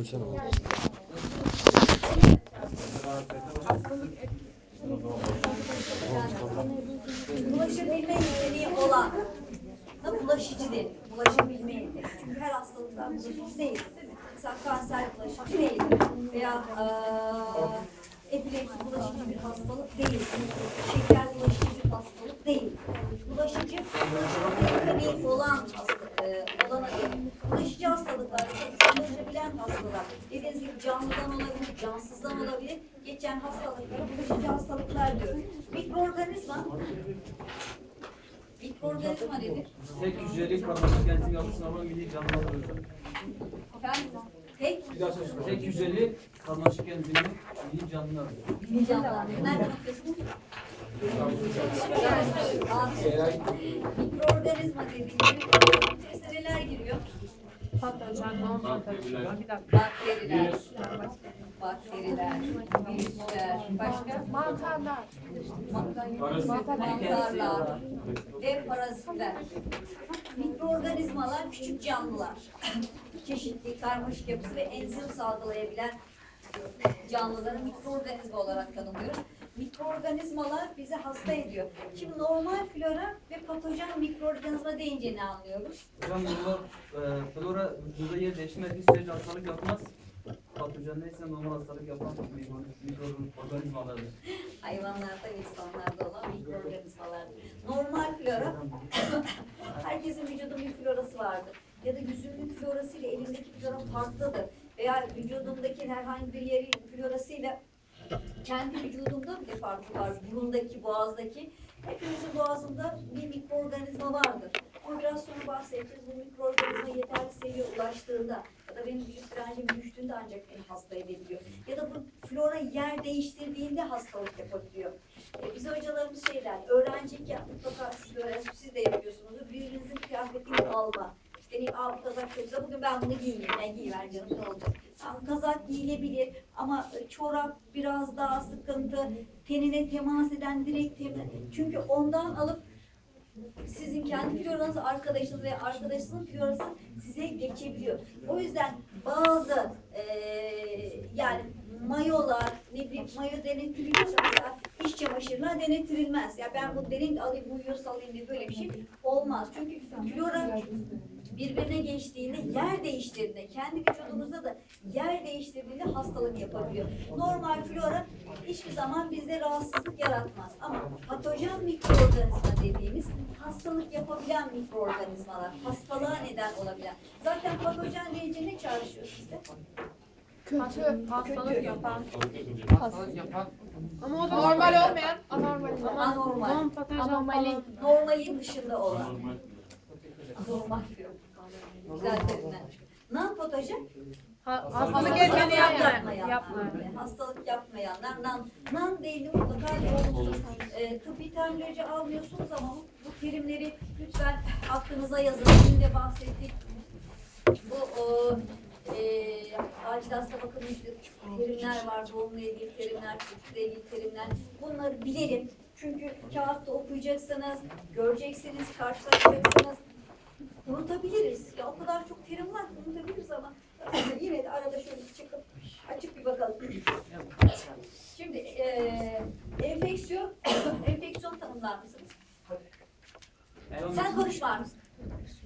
Konuşalım. Bulaşabilme yeteneği olan da bulaşıcı denir. Bulaşabilme yeteneği. Çünkü her hastalıklar bulaşıcı değil. Mesela kanser bulaşıcı değil. Veya eee epilepsi bulaşıcı bir hastalık değil. Şeker bulaşıcı bir hastalık değil. Bulaşıcı, bulaşıcı yeteneği olan hasta, eee, olana denir. Bulaşıcı hastalıklar, bulaşabilen hastalar. Dediğiniz gibi canlıdan olabilir, cansızdan olabilir. Geçen hastalıklara bulaşıcı hastalıklar diyoruz. Mikroorganizma Mikroorganizma nedir? Tek hücreli enzim yapısına olan milli canlılar hocam. Efendim? Tek Tek hücreli karmaşık enzimli milli canlılar. mini canlılar. Nereden okuyorsunuz? Aferin. Mikroorganizma dediğimiz içerisine neler giriyor? Patlıcan, non patlıcan. Bir dakika. Bakteriler, bakteriler, virüsler, başka? Mantarlar. Mantarlar ve parazitler. Mikroorganizmalar küçük canlılar. Çeşitli karmaşık yapısı ve enzim salgılayabilen canlıları mikroorganizma olarak tanımlıyoruz. Mikroorganizmalar bizi hasta ediyor. Şimdi normal flora ve patojen mikroorganizma deyince ne anlıyoruz? Hocam bunlar e, flora vücuda yer değiştirmediği sürece hastalık yapmaz. Patojen neyse normal hastalık yapan mikro, mikroorganizmalardır. Hayvanlarda ve insanlarda olan mikroorganizmalardır. Normal flora herkesin vücudunda bir florası vardır. Ya da yüzünün florası ile elindeki flora farklıdır. Veya vücudumdaki herhangi bir yerin florasıyla kendi vücudumda bile farklı var. Burundaki, boğazdaki. Hepimizin boğazında bir mikroorganizma vardır. Sonra bahsedeceğiz. Bu mikroorganizma yeterli seviyeye ulaştığında ya da benim vücut direncim düştüğünde ancak beni hasta edebiliyor. Ya da bu flora yer değiştirdiğinde hastalık yapabiliyor. E, bize hocalarımız şey der, öğrenciyken mutlaka siz, de öğren- siz de yapıyorsunuzdur. Birbirinizin kıyafetini alma. Ne, Aa, bu kazak güzel, bugün ben bunu giyeyim. Yani giyiver canım ne olacak. Tamam, kazak giyilebilir ama e, çorap biraz daha sıkıntı. Tenine temas eden direkt temas. Çünkü ondan alıp sizin kendi floranız arkadaşınız veya arkadaşınızın florası size geçebiliyor. O yüzden bazı eee, yani mayolar, ne bileyim mayo denettiriliyor mesela iş çamaşırına denettirilmez. Ya ben bu derin alayım uyuyor salayım diye böyle bir şey olmaz. Çünkü flora birbirine geçtiğinde, yer değiştirdiğinde, kendi vücudumuzda da yer değiştirdiğinde hastalık yapabiliyor. Normal flora hiçbir zaman bizde rahatsızlık yaratmaz. Ama patojen mikroorganizma dediğimiz hastalık yapabilen mikroorganizmalar, hastalığa neden olabilen. Zaten patojen deyince ne çağrışıyor sizde? Kötü. Hastalık yapan. Hastalık yapan Ama o da normal olmayan anormal. Anormal. Falan. Normalin dışında olan. Anormal diyor. Güzel terimler çıkıyor. Non patojen Ha- Hastalık etmeni yapmayan. yapmayanlar. Yapmayan. Hastalık yapmayanlar. Nan, nan değildi mutlaka olsun. E, tıbbi terimleri almıyorsunuz ama bu, bu terimleri lütfen aklınıza yazın. Şimdi de bahsettik. Bu o, e, acil hasta bakımı işte terimler var. Doğumla ilgili terimler, çocukla ilgili terimler. Bunları bilelim. Çünkü kağıtta okuyacaksınız, göreceksiniz, karşılaşacaksınız. Unutabiliriz. Ya o kadar çok terim var ki unutabiliriz ama yine de arada şöyle bir çıkıp açıp bir bakalım. Şimdi eee enfeksiyon, enfeksiyon tanımlar mısınız? Sen konuşma mısın?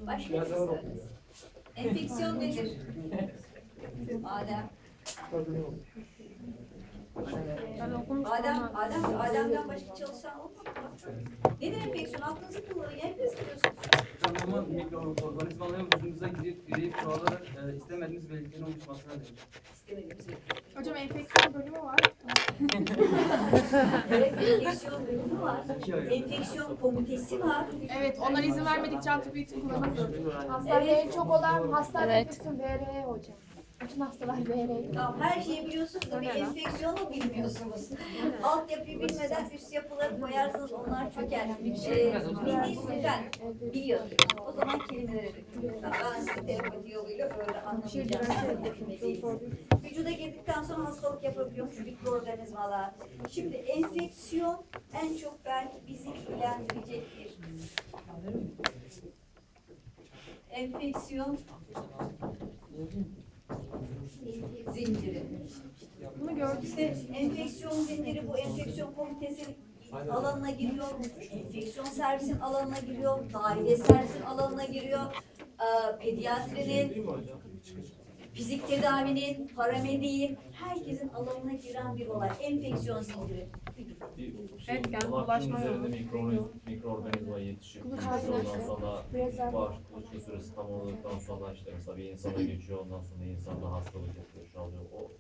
Başka söylesin. Enfeksiyon nedir? Adem. Ben okumuştum Adem, ama. Adem, Adem'den başka çalışan olmadı mı? Nedir enfeksiyon? Aklınızı kullanın. İstiyorsunuz? Hocam normal mikroorganizmaların vücudumuza girip üreyip çoğalarak e, istemediğimiz belirtilerin oluşmasına denir. İstemediğimiz bir Hocam enfeksiyon bölümü var. Evet, enfeksiyon bölümü var. Enfeksiyon komitesi var. Evet onlar izin vermedikçe antibiyotik kullanamıyoruz. Hastanede Evet. en çok olan hastane Evet. kısım VRE hocam. Bütün hastalar VRE. Tamam, her şeyi biliyorsunuz da bir enfeksiyonu bilmiyorsunuz. Altyapıyı bilmeden üst yapıları koyarsınız onlar çöker. Ee, bildiğiniz lütfen biliyorsunuz. O zaman dökülüyor. Ben size telepati yoluyla öyle anlamayacağım. Vücuda girdikten sonra hastalık yapabiliyormuş mikroorganizmalar. Şimdi enfeksiyon en çok belki bizi ilgilendirecek bir enfeksiyon zinciri. Bunu gördüğünde enfeksiyon zinciri bu enfeksiyon komitesi alanına giriyor, enfeksiyon servisin alanına giriyor, dahiliye servisin alanına giriyor, ee, pediatrinin fizik tedavinin, paramediğin, herkesin alanına giren bir olay. Enfeksiyon zinciri. Etken, Bulaşma bulaşma üzerinde yolu. mikro, mikroorganizma yetişip ondan sonra bağış kuluçka süresi tam olduktan sonra işte mesela bir insana geçiyor ondan sonra insanda hastalık yapıyor şu oluyor. O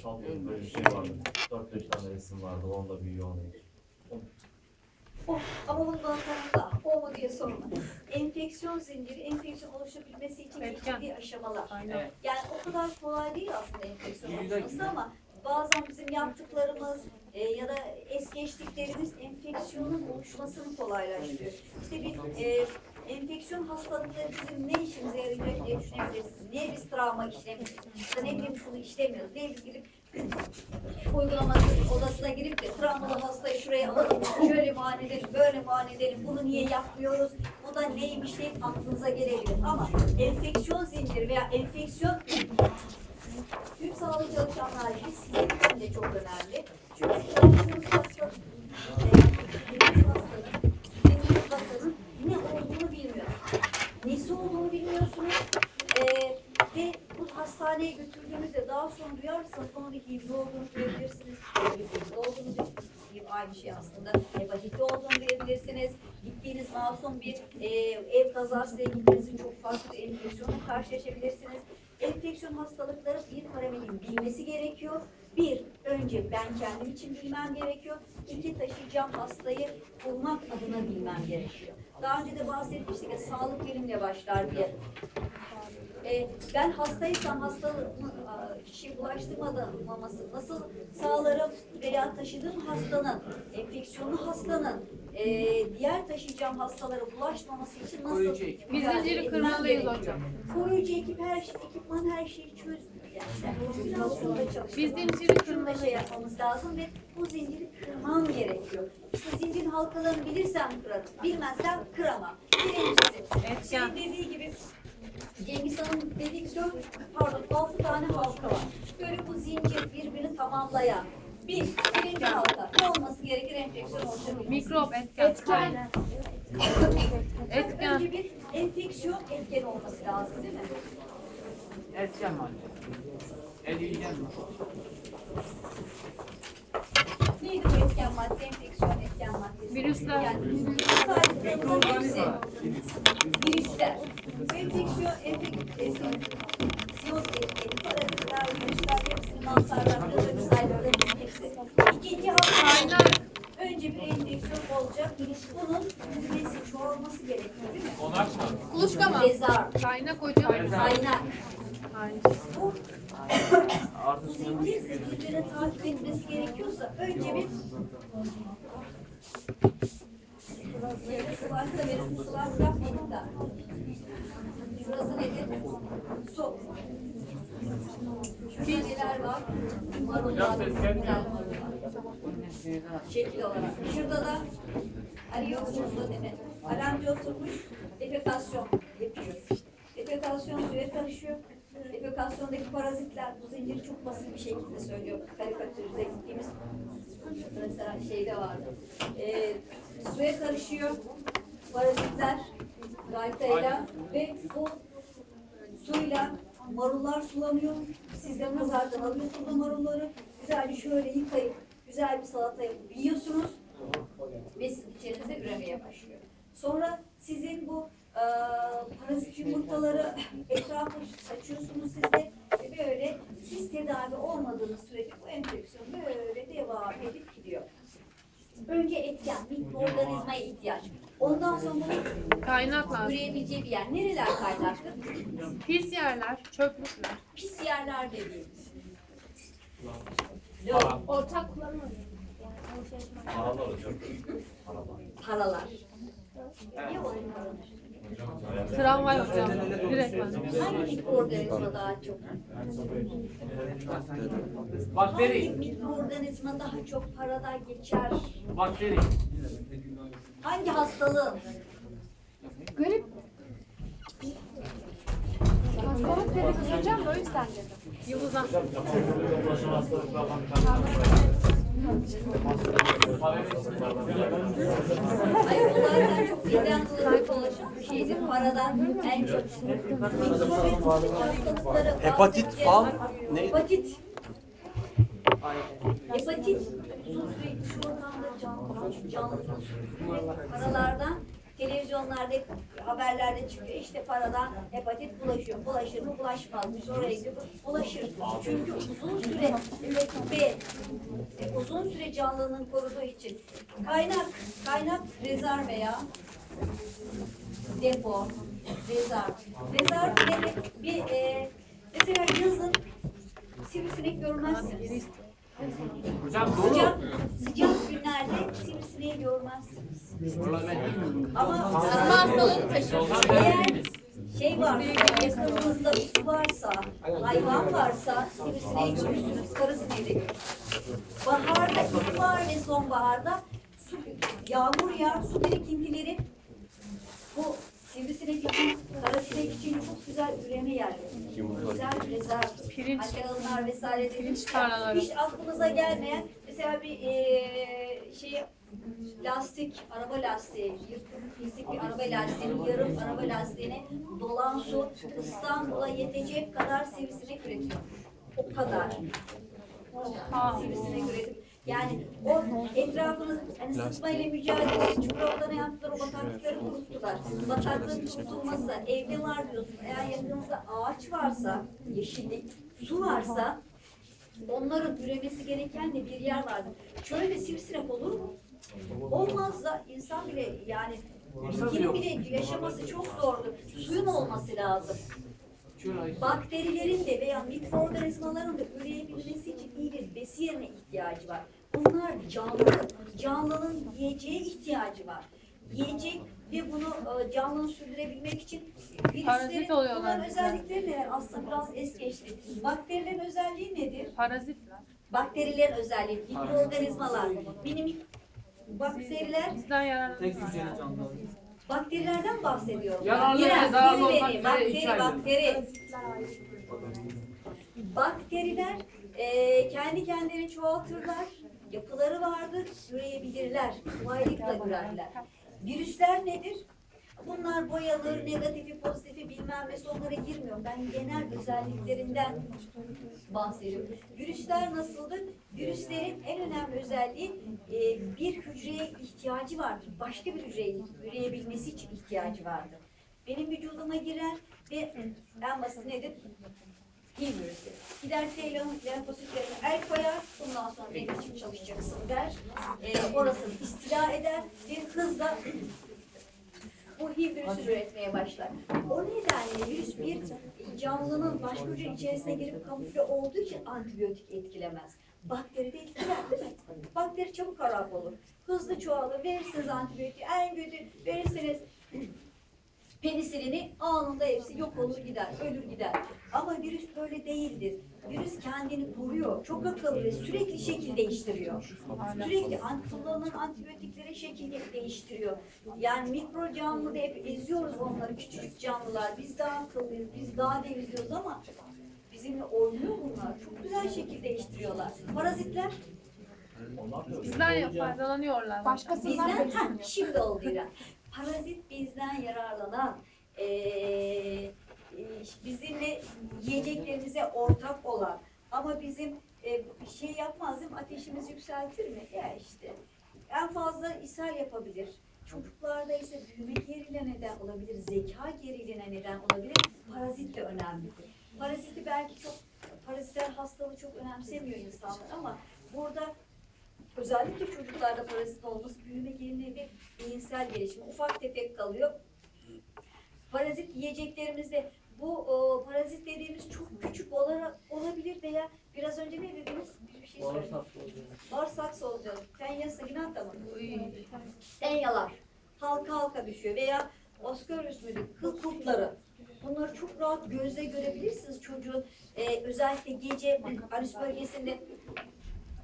salgın böyle bir şey vardı. 4-5 tane resim vardı. Onda büyüyor onu. Oh, ama bundan sonra o mu diye sorma. Enfeksiyon zinciri, enfeksiyon oluşabilmesi için Etken. geçtiği aşamalar. Aynen. Yani o kadar kolay değil aslında enfeksiyon oluşması ama bazen bizim yaptıklarımız e, ya da es geçtiklerimiz enfeksiyonun oluşmasını kolaylaştırıyor. İşte bir e, enfeksiyon hastalıkları bizim ne işimize yarayacak diye düşünebilirsiniz. Niye biz travma işlemiyoruz? Ya da ne bileyim şunu işlemiyoruz? Niye biz gidip uygulaması odasına girip de travmalı hastayı şuraya alalım, şöyle muayene edelim, böyle muayene edelim, bunu niye yapmıyoruz, bu da neymiş diye aklınıza gelebilir. Ama enfeksiyon zinciri veya enfeksiyon Tüm sağlık çalışanlar gibi sizin için de çok önemli. Çünkü çalıştığınız hasta, dediğiniz hastanın, hastanın ne olduğunu bilmiyor. Nesi olduğunu bilmiyorsunuz. Hastaneye götürdüğünüzde daha sonra duyarsanız onun bir HIV olduğunu duyabilirsiniz. HIV olduğunu HIV aynı şey aslında. Hepatiti olduğunu duyabilirsiniz. Gittiğiniz masum bir e, ev kazasıyla gittiğinizin çok farklı bir enfeksiyonla karşılaşabilirsiniz. Enfeksiyon hastalıkları bir paramedin bilmesi gerekiyor. Bir, önce ben kendim için bilmem gerekiyor. İki, taşıyacağım hastayı bulmak adına bilmem gerekiyor. Daha önce de bahsetmiştik ya sağlık benimle başlar diye. Ee, ben hastaysam hastalığımı e, kişiye bulaştırmaması nasıl sağlarım veya taşıdığım hastanın, enfeksiyonlu hastanın e, diğer taşıyacağım hastalara bulaşmaması için nasıl Biz zinciri kırmalıyız hocam. Koruyucu ekip her şey, ekipman her şeyi çözmüyor yani. Biz zinciri kırmalıyız. şey yapmamız lazım ve bu zinciri kırmam gerekiyor. İşte zincirin halkalarını bilirsem kırarım, bilmezsem kıramam. Birincisi, Etken. şeyin dediği gibi Cengiz Han'ın dediği gibi dört, pardon altı tane halka var. Böyle bu zincir birbirini tamamlayan bir, birinci halka ne olması gerekir enfeksiyon oluşabilmesi? Mikrop, etken. Etken. Etken. Önce bir enfeksiyon etkeni olması lazım değil mi? Etken madde. Eleyeceğim. Neydi bu etken madde, enfeksiyon etken maddesi? Virüsler. Yani saydıklarımızın hepsi virüsler. Enfeksiyon, enfeksiyon etkeni, parazitler, virüsler hepsini mantarlar, saydıklarımızın hepsi. İkinci halka Kaynak. önce bir enfeksiyon olacak. Bunun büyümesi, çoğalması gerekiyor değil mi? Konak mı? Kuluçka mı? Rezar, Kaynak hocam. kaynak. Aynen. Bu Artı zincir birbirini takip etmesi gerekiyorsa önce bir benim su var bırakmadım da. Şurası nedir? Su. Şurada neler var? Marullar, güzel marullar. Şekil olarak. Şurada da arıyorsunuz da değil mi? Alamcı oturmuş, defekasyon yapıyor. Defekasyon suya karışıyor. Defekasyondaki parazitler bu zinciri çok basit bir şekilde söylüyor. Karikatürize ettiğimiz mesela şeyde vardı. Ee, suya karışıyor parazitler gaytayla ve bu suyla marullar sulanıyor. Siz de pazardan alıyorsunuz marulları. Güzelce şöyle yıkayıp güzel bir salata yapıp yiyorsunuz ve sizin içerinizde üremeye başlıyor. Sonra sizin bu e, parazit yumurtaları etrafa saçıyorsunuz siz de ve böyle siz tedavi olmadığınız sürece bu enfeksiyon böyle devam edip gidiyor. Önce etken, mikroorganizmaya ihtiyaç. Ondan sonra bunun Kaynak lazım. üreyebileceği bir yer. Nereler kaynaklı? Pis yerler, çöplükler. Pis yerler dediğimiz. Yok, Ortak kullanım oluyor. Yani merkezi. Paralar hocam. paralar. Niye paralar? Tramvay hocam. Direkt ben. Hangi mikroorganizma daha çok? Hangi Bakteri. mikroorganizma daha çok parada geçer? Bakteri. Hangi hastalığın? Grip. Hastalık dedik hocam o yüzden dedim. Yıldız'a. Hayır, o zaten çok birden dolayı dolaşan bir şeydir. Paradan en çok mikro ve kronik hastalıkları Hepatit. A ne? Hepatit. Hepatit dış ortamda canlı ve paralardan televizyonlarda haberlerde çıkıyor işte paradan hepatit bulaşıyor. Bulaşır mı? Bulaşmaz mı? Oraya gidiyor. Bulaşır. Çünkü uzun süre ve uzun süre canlılığını koruduğu için kaynak, kaynak rezerv veya depo, rezerv. Rezerv demek bir e, mesela yazın sivrisinek görmezsiniz. Hocam dolu. Sıcak, sıcak günlerde sivrisineği görmezsiniz. Ama Asma hastalığı taşıyor. eğer şey varsa, yakınınızda su varsa, hayvan varsa sivrisineği görürsünüz, karasineği de görürsünüz. Baharda, ilkbahar ve sonbaharda su, yağmur yağar, su birikintileri bu sivrisinek için, karasinek için çok güzel üreme yerleri. Rezerv. Pirinç. Makarnalar vesaire Pirinç tarlaları. Hiç aklınıza gelmeyen mesela bir eee şey lastik, araba lastiği, yırtık pislik bir araba lastiğinin yarım araba lastiğine dolan su İstanbul'a yetecek kadar sivrisinek üretiyor. O kadar. Sivrisinek üretip yani o etrafınız hani sıtma ile mücadele çukurovda ne yaptılar o bataklıkları kuruttular. Bataklığın kurutulması evde var diyorsun eğer yakınızda ağaç varsa yeşillik su varsa onların üremesi gereken de bir yer vardır. Çölde sivrisinek olur mu? Olmaz da insan bile yani bitkinin bile yaşaması çok zordur. Suyun olması lazım. Bakterilerin de veya mikroorganizmaların da üreyebilmesi için iyi bir besiyerine ihtiyacı var. Bunlar canlı. Canlının yiyeceğe ihtiyacı var. Yiyecek ve bunu e, canlının sürdürebilmek için virüslerin, Parazit oluyorlar bunların özellikleri neler? Aslında biraz es geçtik. Bakterilerin özelliği nedir? Parazitler. Bakterilerin özelliği, mikroorganizmalar, minik bakteriler, Bizden Tek yararlanıyorlar. hücreli canlılar. Bakterilerden bahsediyorum. Yararlı zararlı olmak üzere bakteri, bakteri. Bakteriler eee, kendi kendilerini çoğaltırlar, yapıları vardır, üreyebilirler, kolaylıkla ürerler. Virüsler nedir? Bunlar boyalı, negatifi, pozitifi bilmem ne onlara girmiyorum. Ben genel özelliklerinden bahsediyorum. Virüsler nasıldır? Virüslerin en önemli özelliği e, bir hücreye ihtiyacı vardır. Başka bir hücreye üreyebilmesi için ihtiyacı vardır. Benim vücuduma giren ve en basit nedir? HIV virüsü. Gider T lenfositlerine el koyar, bundan sonra benim için çalışacaksın der. E, orasını istila eder ve hızla bu HIV virüsü üretmeye başlar. O nedenle virüs bir canlının başka içerisine girip kamufle olduğu için antibiyotik etkilemez. Bakteri de etkiler değil mi? Bakteri çabuk harap olur. Hızlı çoğalır. Verirsiniz antibiyotiği. En kötü verirseniz penisilini anında hepsi yok olur gider, ölür gider. Ama virüs böyle değildir. Virüs kendini koruyor. Çok akıllı ve sürekli şekil değiştiriyor. Sürekli an- kullanılan antibiyotiklere şekil değiştiriyor. Yani mikro canlı da hep eziyoruz onları küçücük canlılar. Biz daha akıllıyız, biz daha deviz diyoruz ama bizimle oynuyor bunlar. Çok güzel şekil değiştiriyorlar. Parazitler. Bizden faydalanıyorlar. bizden ha, şimdi oldu İrem. Parazit bizden yararlanan, e, bizimle yiyeceklerimize ortak olan ama bizim e, şey yapmaz değil mi? Ateşimizi yükseltir mi? Ya işte. En fazla ishal yapabilir. Çocuklarda ise büyüme geriliğine neden olabilir, zeka geriliğine neden olabilir. Parazit de önemlidir. Paraziti belki çok, parazitler hastalığı çok önemsemiyor insanlar ama burada özellikle çocuklarda parazit olması büyüme geriliği ve beyinsel gelişimi ufak tefek kalıyor. Parazit yiyeceklerimizde bu o, parazit dediğimiz çok küçük olarak olabilir veya biraz önce ne dediniz? Bir şey söyledim. Bağırsak solucanı. Tenya saginata mı? Tenyalar. Halka halka düşüyor veya Oscarus müdür, kıl kurtları. Bunları çok rahat gözle görebilirsiniz çocuğun e, özellikle gece anüs bölgesinde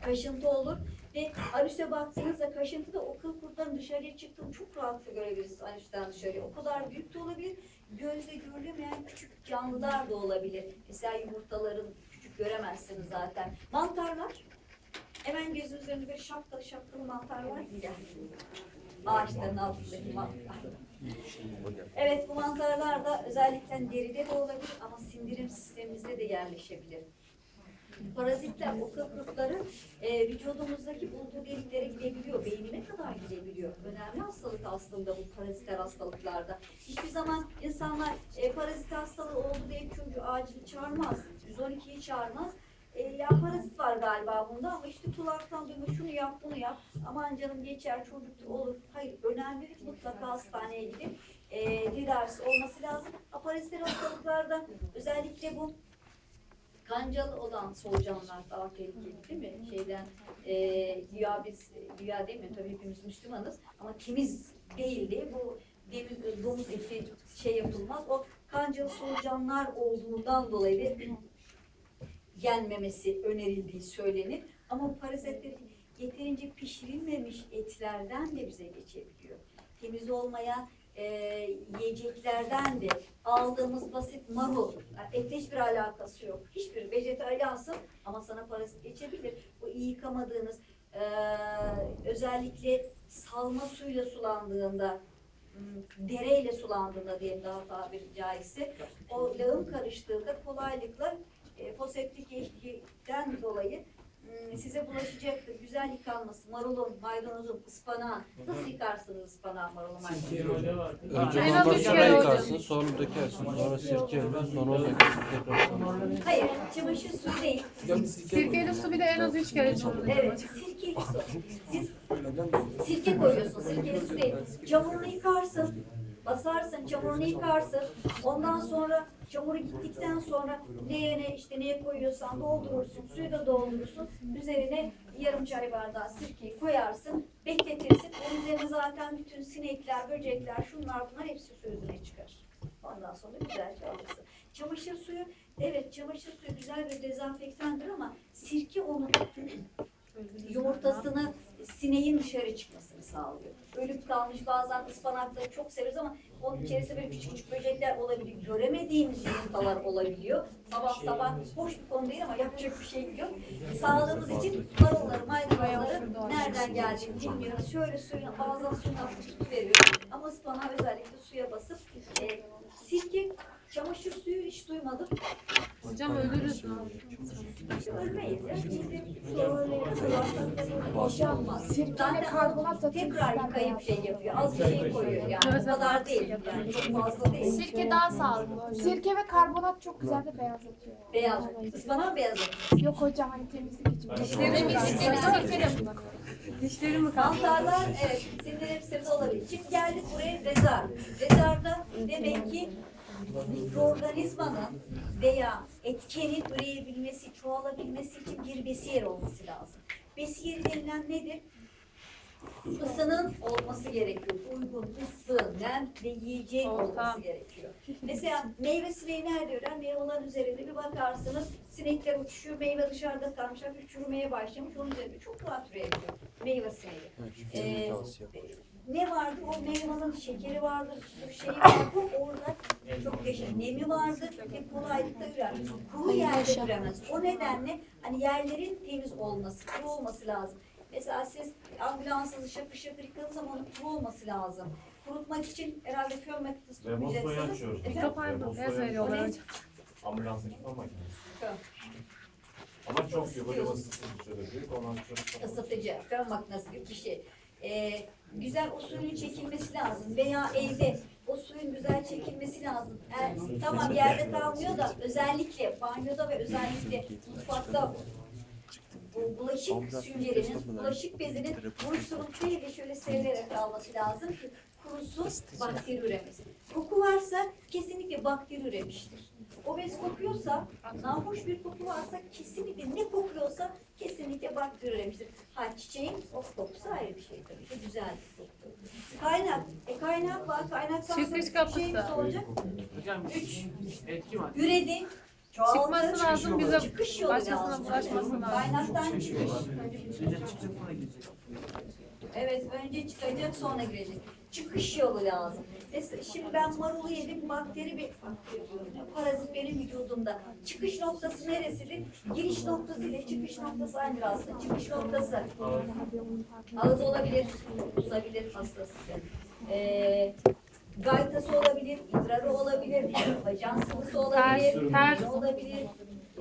kaşıntı olur ve anüse baktığınızda kaşıntıda o kıl kurtların dışarıya çıktığını çok rahatlıkla görebilirsiniz anüsten dışarıya. O kadar büyük de olabilir. Gözle görülemeyen küçük canlılar da olabilir. Mesela yumurtaların küçük göremezsiniz zaten. Mantarlar, hemen gözünüzün önünde böyle şapkalı şapkalı mantarlar ya. Ağaçların altındaki mantar. Evet bu mantarlar da özellikle deride de olabilir ama sindirim sistemimizde de yerleşebilir. Parazitler, o köprükleri e, vücudumuzdaki bulduğu deliklere gidebiliyor, beynine kadar gidebiliyor. Önemli hastalık aslında bu paraziter hastalıklarda. Hiçbir zaman insanlar e, parazit hastalığı oldu diye çocuğu acil çağırmaz, 112'yi çağırmaz. E, ya parazit var galiba bunda ama işte kulaktan duyma şunu yap bunu yap aman canım geçer çocuk olur. Hayır önemli mutlaka hastaneye gidip e, tedavisi olması lazım. Paraziter hastalıklarda özellikle bu kancalı olan solucanlar daha tehlikeli değil mi? Şeyden e, güya biz güya değil mi? Tabii hepimiz Müslümanız ama kimiz değildi. Bu demir, domuz eti şey yapılmaz. O kancalı solucanlar olduğundan dolayı yenmemesi önerildiği söylenir. Ama parazitlerin yeterince pişirilmemiş etlerden de bize geçebiliyor. Temiz olmayan e, yiyeceklerden de aldığımız basit marul, yani etle hiçbir alakası yok. Hiçbir vejetaryansın ama sana parazit geçebilir. Bu iyi yıkamadığınız e, özellikle salma suyla sulandığında m, dereyle sulandığında diyelim daha tabiri caizse o lağım karıştığında kolaylıkla e, foseptik geçtikten dolayı size bulaşacaktır. Güzel yıkanması, marulun, maydanozun, ıspanağın. Nasıl yıkarsınız ıspanağı, marulu, maydanozu? Önce En az normal üç yıkarsın, sonra dökersin, sonra sirkeyle, sonra onu tekrar sarılsın. Hayır, çamaşır suyu değil. Sirkeli su bir de en az üç kere içilir. Evet, sirkeli su. Siz sirke koyuyorsun, sirkeli su değil. Çamurunu yıkarsın, basarsın, çamurunu yıkarsın. Ondan sonra çamuru gittikten sonra leğene işte neye koyuyorsan doldurursun, suyu da doldurursun. Üzerine yarım çay bardağı sirkeyi koyarsın, bekletirsin. Onun üzerine zaten bütün sinekler, böcekler, şunlar bunlar hepsi su yüzüne çıkar. Ondan sonra güzelce alırsın. Çamaşır suyu, evet çamaşır suyu güzel bir dezenfektandır ama sirke onu yumurtasını sineğin dışarı çıkmasını sağlıyor. Ölüp kalmış bazen ıspanakları çok severiz ama onun içerisinde böyle küçük küçük böcekler olabiliyor. Göremediğimiz yumurtalar olabiliyor. Sabah sabah hoş bir konu değil ama yapacak bir şey yok. Sağlığımız için marulları, maydanozları nereden geldiğini bilmiyoruz. Şöyle suyuna, bazen suyuna hafif veriyoruz. Ama ıspanağı özellikle suya basıp e, sirke, çamaşır suyu hiç duymadım. Hocam ölürüz? Ölmeyiz ya. Şöyle boşalmaz. Sirkeyle karbonat da tekrar yıkayıp şey yapıyor. Az bir şey koyuyor yani. Evet, O kadar değil. Yani çok fazla değil. Sirke daha sağlıklı hocam. Sirke ve karbonat çok güzel de beyazlatıyor. Beyaz. Ispanak beyaz. Yok hocam hani temizlik için. Dişlerimi sirkeyle Dişlerimi kaldı. Mantarlar evet sindirimsizde olabilir. Şimdi geldik buraya rezar. Rezarda demek ki mikroorganizmanın veya etkenin üreyebilmesi, çoğalabilmesi için bir besiyer olması lazım. Besiyeri denilen nedir? Isının olması gerekiyor. Uygun ısı, nem ve yiyeceğin Ortam. olması gerekiyor. Mesela meyve sineği nerede öler? Meyvelerin üzerinde bir bakarsınız sinekler uçuşuyor, meyve dışarıda kalmış, hafif çürümeye başlamış. Onun üzerinde çok rahat üreyebiliyor. Meyve sineği. Ee, ne vardır? O meyvanın şekeri vardır, şeyi vardır. Orada çok yaşar. Nemi vardır ve kolaylıkla ürer. Kuru yerde üremez. O nedenle hani yerlerin temiz olması, kuru olması lazım. Mesela siz ambulansınızı şakır şakır yıkadığınız zaman onun kuru olması lazım. Kurutmak için herhalde fön makinesi tutmayacaksınız. açıyoruz. Efendim? O ne? hocam. Ambulansdaki fön makinesi. Ama çok büyük hocam ısıtıcı şöyle büyük. Ondan sonra ısıtıcı, fön makinesi gibi bir şey. Ee, güzel o suyun çekilmesi lazım veya evde o suyun güzel çekilmesi lazım. Eğer, tamam yerde kalmıyor da özellikle banyoda ve özellikle mutfakta bu bulaşık süngerinin, bulaşık bezinin değil de şöyle severek kalması lazım ki kurusu bakteri üremesin. Koku varsa kesinlikle bakteri üremiştir. O bez kokuyorsa, nahoş bir koku varsa kesinlikle ne kokuyorsa kesinlikle bakteri üremiştir. Ha çiçeğin o kokusu ayrı bir şey tabii ki güzel bir koku. Kaynak, e kaynak var, sonra Çıkış bir şeyimiz olacak. Hocam Üç. etki var. Üredi, çoğaldı, Çıkması lazım bize çıkış yolu başkasına bulaşması lazım. Kaynaktan çıkış. Önce çıkacak sonra girecek. Evet, önce çıkacak sonra girecek. Çıkış yolu lazım. Mesela şimdi ben marulu yedim, bakteri bir parazit benim vücudumda. Çıkış noktası neresidir? Giriş noktası ile çıkış noktası aynı aslında. Çıkış noktası ağız olabilir, kusabilir hastası. Ee, gaytası olabilir, idrarı olabilir, sıvısı olabilir, ter. mide olabilir,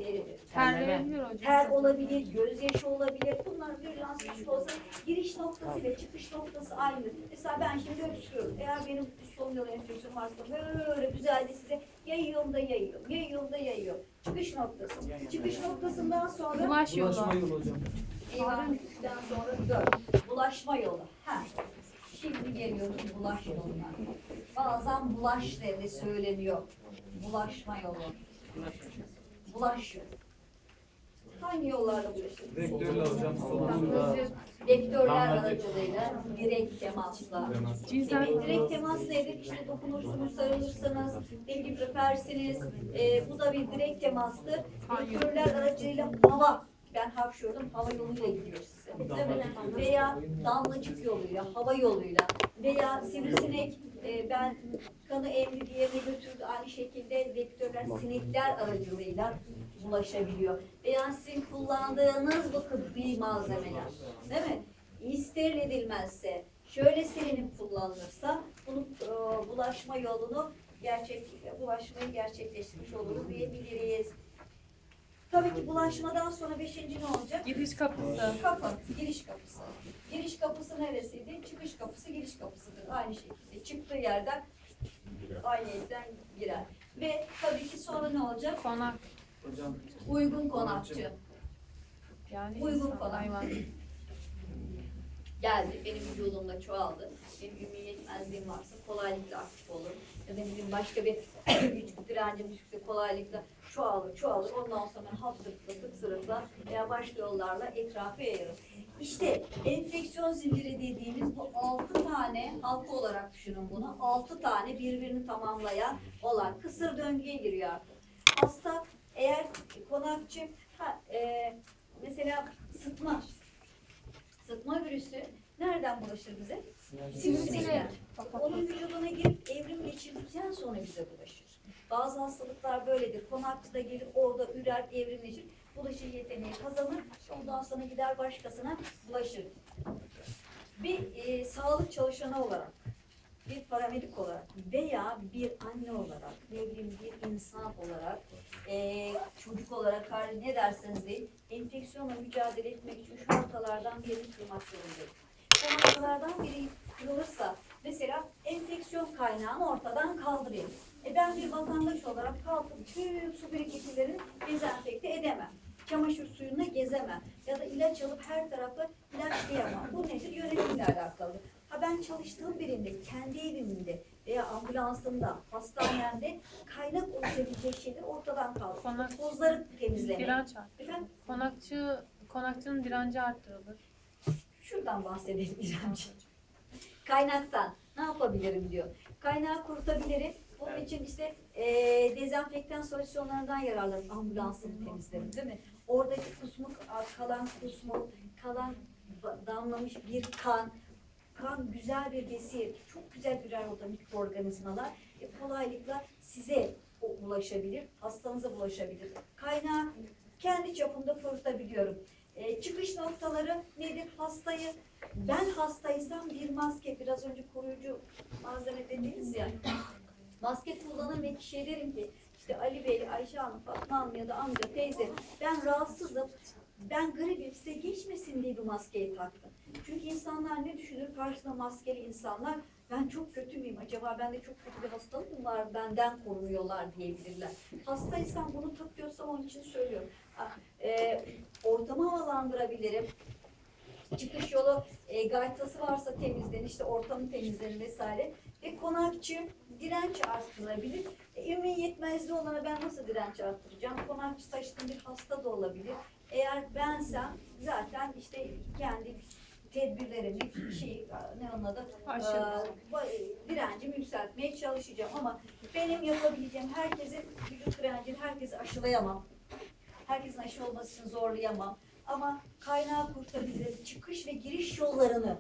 e, hocam. ter olabilir, gözyaşı olabilir. Bunlar virülan sıçış olsa giriş noktası ile çıkış noktası aynı. Mesela ben şimdi öksürüyorum. Eğer benim solunum yolu enfeksiyonum varsa böyle güzel de size yayıyorum da yayıyorum, yayıyorum da yayıyorum. Çıkış noktası. Çıkış noktasından sonra Bulaş yolu. Hocam. üçten sonra dört. Bulaşma yolu. Ha. Şimdi geliyoruz bulaş yoluna. Bazen bulaş diye söyleniyor. Bulaşma yolu. Bulaş yolu. Hangi yollarla bulaşır? Vektörle hocam. Vektörler aracılığıyla direkt temasla. Evet, direkt temas nedir? İşte dokunursunuz, sarılırsınız, ne bileyim öpersiniz. Ee, bu da bir direkt temastır. Vektörler aracılığıyla hava. Ben hapşırdım, hava yoluyla gidiyor mi? Veya damlacık yoluyla, hava yoluyla. Veya sivrisinek, e, ben kanı emri diğerine götürdü. Aynı şekilde vektörler sinekler aracılığıyla bulaşabiliyor. Veya sizin kullandığınız bu tıbbi malzemeler. Değil mi? İyi edilmezse, şöyle silinip kullanılırsa bunun e, bulaşma yolunu gerçek bulaşmayı gerçekleştirmiş oluruz diyebiliriz. Tabii ki bulaşmadan sonra beşinci ne olacak? Giriş kapısı. Kapı, giriş kapısı. Giriş kapısı neresiydi? Çıkış kapısı giriş kapısıdır. Aynı şekilde çıktığı yerden aynı yerden girer. Ve tabii ki sonra ne olacak? Konak. Hocam. Uygun konakçı. Yani Uygun konak. hayvan. geldi, benim vücudumda çoğaldı. Benim immün yetmezliğim varsa kolaylıkla aktif olur. Ya da bileyim başka bir güç direncim düşükse kolaylıkla çoğalır, çoğalır. Ondan sonra ben hapsırıkla, tıksırıkla veya başka yollarla etrafa yayarım. İşte enfeksiyon zinciri dediğimiz bu altı tane halka olarak düşünün bunu. Altı tane birbirini tamamlayan olan kısır döngüye giriyor artık. Hasta eğer konakçı ha, e, mesela sıtma sıtma virüsü nereden bulaşır bize? Sivrisinekten. Onun vücuduna girip evrim geçirdikten sonra bize bulaşır. Bazı hastalıklar böyledir. Konakçıda gelir orada ürer, evrimleşir. Bulaşır yeteneği kazanır. Ondan sonra gider başkasına bulaşır. Bir e, sağlık çalışanı olarak, bir paramedik olarak veya bir anne olarak, ne bileyim bir insan olarak, e, çocuk olarak hariç ne derseniz deyin, enfeksiyonla mücadele etmek için şu halkalardan birini kırmak zorundayım. Bu halkalardan biri kırılırsa, mesela enfeksiyon kaynağını ortadan kaldırayım. E ben bir vatandaş olarak kalkıp tüm su birikintilerini dezenfekte edemem. Çamaşır suyuna gezemem. Ya da ilaç alıp her tarafı ilaçlayamam. Bu nedir? Yönetimle alakalı. Ha ben çalıştığım birinde, kendi evimde veya ambulansımda, hastanemde kaynak oluşabilecek şeyler ortadan kaldırır. Konak. Tozları temizlemek. Direnç arttırılır. Efendim? Konakçı, konakçının direnci arttırılır. Şuradan bahsedelim İremciğim. Kaynaktan ne yapabilirim diyor. Kaynağı kurutabilirim. Bunun için işte eee dezenfektan solüsyonlarından yararlanırım. Ambulansını temizlerim değil mi? Oradaki kusmuk, kalan kusmuk, kalan damlamış bir kan, kan güzel bir besin, çok güzel ürer orada mikroorganizmalar. E, kolaylıkla size o ulaşabilir, hastanıza bulaşabilir. Kaynağı kendi çapımda kurutabiliyorum. E, çıkış noktaları nedir? Hastayı, ben hastaysam bir maske, biraz önce koruyucu malzeme dediniz ya. Maske kullanın ve kişiye ki işte Ali Bey, Ayşe Hanım, Fatma Hanım ya da amca, teyze ben rahatsızım. Ben gribim size geçmesin diye bir maskeyi taktım. Çünkü insanlar ne düşünür? Karşısında maskeli insanlar ben çok kötü müyüm? Acaba bende çok kötü bir hastalık var? Benden korunuyorlar diyebilirler. Hastaysam bunu takıyorsam onun için söylüyorum. Ah, E, ortamı havalandırabilirim. Çıkış yolu e, gaytası varsa temizlenir, işte ortamı temizlenir vesaire. Ve konakçı direnç arttırabilir. E, immün yetmezliği olana ben nasıl direnç arttıracağım? Konakçı taşıdığım bir hasta da olabilir. Eğer bensem zaten işte kendi tedbirlerimi şey ne onun adı e, direncimi yükseltmeye çalışacağım ama benim yapabileceğim herkesin vücut direncini herkesi aşılayamam. Herkesin aşı olması için zorlayamam. Ama kaynağı kurtarabilirim. Çıkış ve giriş yollarını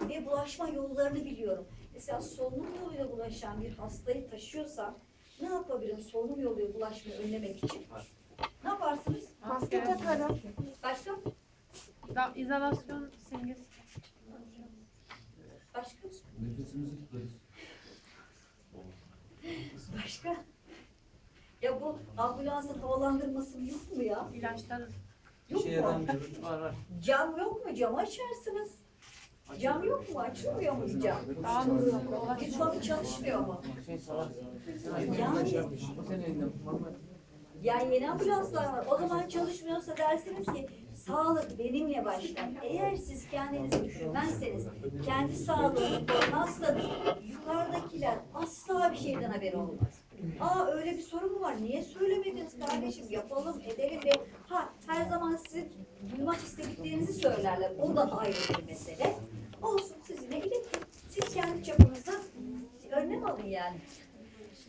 ve bulaşma yollarını biliyorum. Mesela solunum yoluyla bulaşan bir hastayı taşıyorsam ne yapabilirim solunum yoluyla bulaşmayı önlemek için? Ne yaparsınız? Maske takarım. Başka? İzolasyon simgesi. Başka? Nefesimizi tutarız. Başka? Ya bu ambulansın havalandırması yok mu ya? İlaçları. Yok İşe mu? yaramıyor. Var var. Cam yok mu? Camı açarsınız. Cam yok mu? Açılmıyor mu cam? Ulaşma. Lütfen çalışmıyor mu? Şey. Yani yeni ambulanslar var. O zaman çalışmıyorsa dersiniz ki sağlık benimle başlar. Eğer siz kendinizi düşünmezseniz, kendi sağlığını korumazsanız yukarıdakiler asla bir şeyden haberi olmaz. Aa öyle bir sorun mu var? Niye söylemediniz kardeşim? Yapalım, edelim ve her zaman sizin duymak istediklerinizi söylerler. O da ayrı bir mesele. Olsun sizinle iletin. Siz kendi çapınızda önlem alın yani.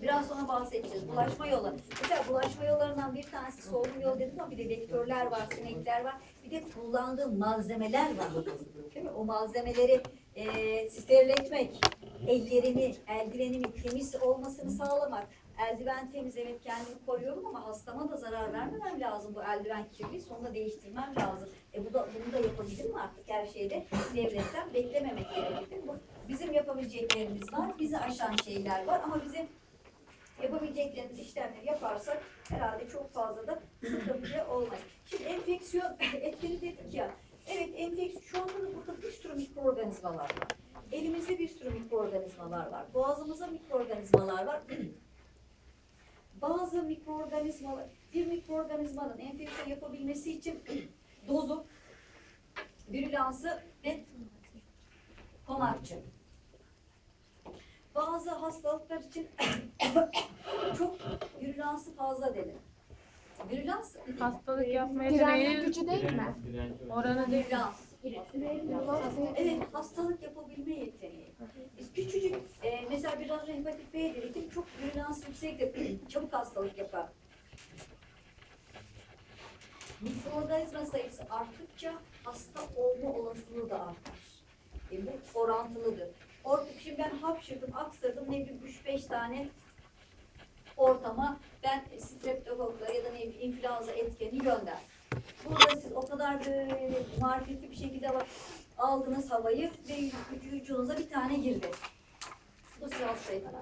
Biraz sonra bahsedeceğiz. Bulaşma yolu. Mesela bulaşma yollarından bir tanesi solunum yolu dedim ama bir de vektörler var, sinekler var. Bir de kullandığım malzemeler var. Değil mi? O malzemeleri eee steril etmek, ellerimi, eldivenimin temiz olmasını sağlamak. Eldiven temiz evet kendimi koruyorum ama hastama da zarar vermemem lazım. Bu eldiven kirli sonunda değiştirmem lazım. E bu da, bunu da yapabilir mi artık her şeyde devletten beklememek gerekir. Bu bizim yapabileceklerimiz var. Bizi aşan şeyler var ama bizim yapabileceklerimiz işlemleri yaparsak herhalde çok fazla da sıkıntı olmaz. Şimdi enfeksiyon etkili dedik ya. Evet enfeksiyon şu anda da burada bir sürü mikroorganizmalar var. Elimizde bir sürü mikroorganizmalar var. Boğazımızda mikroorganizmalar var. Bazı mikroorganizmalar, bir mikroorganizmanın enfeksiyon yapabilmesi için dozu, virülansı ve konakçı. Bazı hastalıklar için çok virülansı fazla denir. Virülans, Hastalık yapma Direnme yeteneği gücü değil mi? oranı değil. virülans. Evet, hastalık yapabilme yeteneği. Biz küçücük, e, mesela biraz hepatit B dedik, çok virülans yüksektir, çabuk hastalık yapar. Mikroorganizma sayısı arttıkça hasta olma olasılığı da artar. E, bu orantılıdır. Or şimdi ben hapşırdım, aksırdım, ne bileyim 3-5 tane ortama ben streptokokları ya da ne bileyim influenza etkeni gönder. Burada siz o kadar böyle marifetli bir şekilde aldınız havayı ve vücudunuza bir tane girdi. Bu sizi hasta etmez.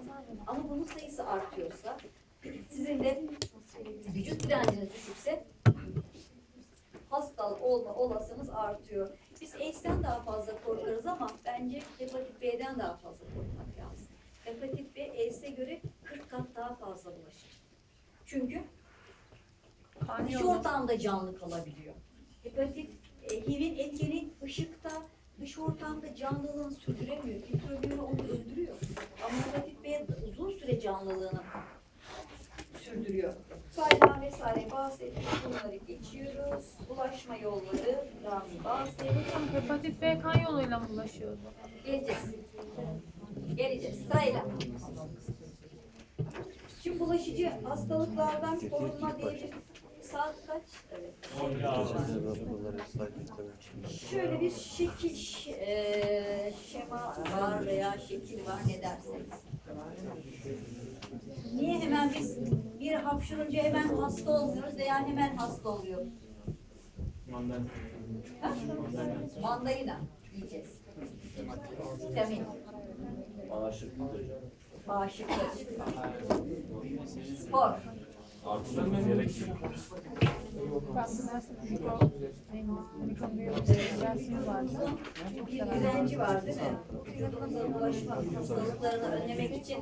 Ama bunun sayısı artıyorsa, sizin de vücut direnciniz düşükse hasta olma olasınız artıyor. Biz AIDS'ten daha fazla korkarız ama bence hepatit B'den daha fazla korkmak lazım. Hepatit B AIDS'e göre 40 kat daha fazla bulaşır. Çünkü dış ortamda canlı kalabiliyor. Hepatit e, HIV'in etkeni ışıkta, dış ortamda canlılığını sürdüremiyor. Mikrobiyonu onu öldürüyor. Ama hepatit B uzun süre canlılığını sürdürüyor. Sayıdan vesaire bahsettik. Bunları geçiyoruz. Bulaşma yollarından bahsettik. Hocam hepatit B kan yoluyla mı bulaşıyordu? Geleceğiz. Geleceğiz. Sırayla. Şimdi bulaşıcı hastalıklardan korunma diye bir saat kaç? Evet. Şöyle bir şekil, eee şema var veya şekil var ne derseniz. Niye hemen biz bir hapşırınca hemen hasta olmuyoruz veya hemen hasta oluyoruz? Ha? Mandalina yiyeceğiz. Vitamin, Bağışıklık bağışıklık, spor. Bir direnci var değil mi? Vücudumuza bulaşma hastalıklarını önlemek için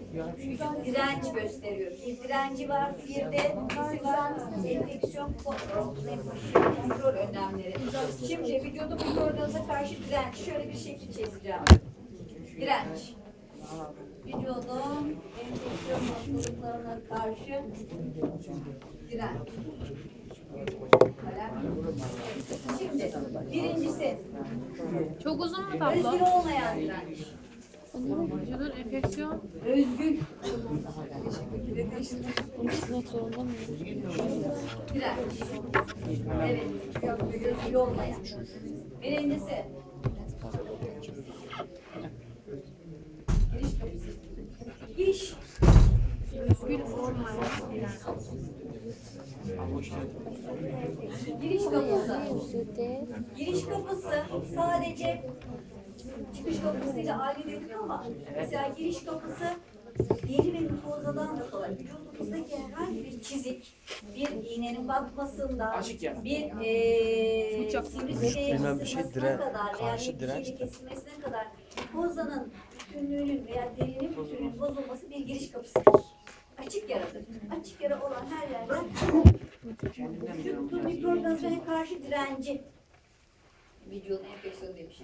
direnç gösteriyor. Direnci var, bir de nesi var? Enfeksiyon kontrol, kontrol önlemleri. Şimdi vücudun mikroorganizma karşı direnç. Şöyle bir şekil çizeceğim. Direnç. Vücudun enfeksiyon hastalıklarına karşı direnç. Şimdi birincisi Çok uzun mu özgür tablo? olmayan direnç. Vücudun enfeksiyon. Özgür direnç. Evet. Özgür olmayan. Birincisi giriş Özgür olmayan. Giriş kapısı. Giriş kapısı sadece çıkış kapısıyla aynı dedik ama mesela giriş kapısı deri ve mukozadan da kolay. Vücudumuzdaki herhangi bir çizik, bir iğnenin yara. bir Bilmem bir şey ısırmasına dire- kadar veya karşı bir direnç şeyle de. kesilmesine kadar mukozanın bütünlüğünün veya derinin bütünlüğünün bozulması bir giriş kapısıdır. Açık yaradır. Açık yara olan her yerden vücudun mikroorganizmaya karşı direnci vücudun enfeksiyonu demiş.